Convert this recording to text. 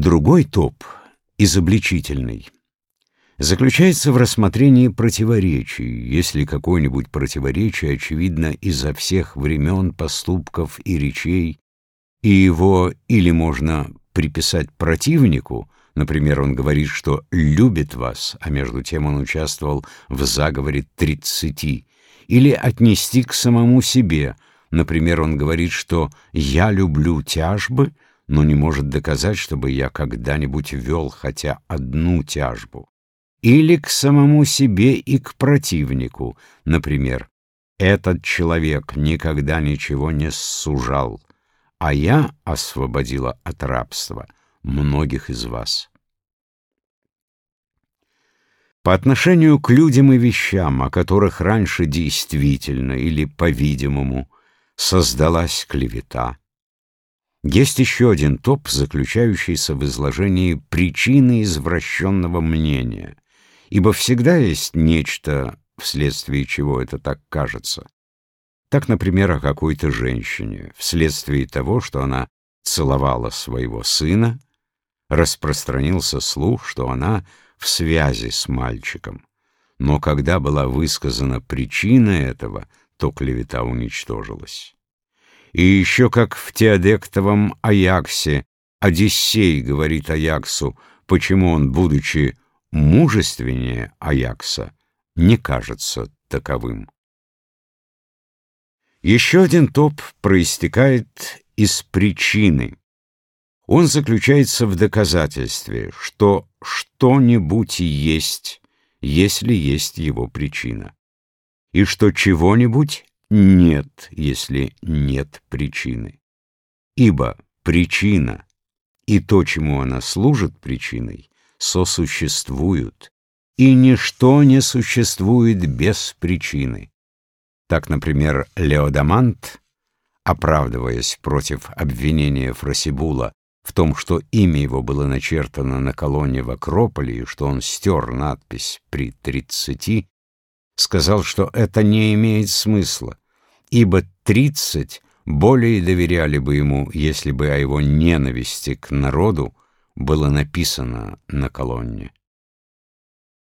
Другой топ, изобличительный, заключается в рассмотрении противоречий, если какое-нибудь противоречие очевидно изо всех времен, поступков и речей, и его или можно приписать противнику, например, он говорит, что любит вас, а между тем он участвовал в заговоре тридцати, или отнести к самому себе, например, он говорит, что «я люблю тяжбы», но не может доказать, чтобы я когда-нибудь вел хотя одну тяжбу. Или к самому себе и к противнику, например, «этот человек никогда ничего не сужал, а я освободила от рабства многих из вас». По отношению к людям и вещам, о которых раньше действительно или, по-видимому, создалась клевета, есть еще один топ, заключающийся в изложении причины извращенного мнения, ибо всегда есть нечто, вследствие чего это так кажется. Так, например, о какой-то женщине, вследствие того, что она целовала своего сына, распространился слух, что она в связи с мальчиком. Но когда была высказана причина этого, то клевета уничтожилась. И еще как в Теодектовом Аяксе Одиссей говорит Аяксу, почему он, будучи мужественнее Аякса, не кажется таковым. Еще один топ проистекает из причины. Он заключается в доказательстве, что что-нибудь есть, если есть его причина, и что чего-нибудь нет, если нет причины. Ибо причина и то, чему она служит причиной, сосуществуют, и ничто не существует без причины. Так, например, Леодамант, оправдываясь против обвинения Фросибула в том, что имя его было начертано на колонне в Акрополе и что он стер надпись при тридцати, сказал, что это не имеет смысла, ибо тридцать более доверяли бы ему, если бы о его ненависти к народу было написано на колонне.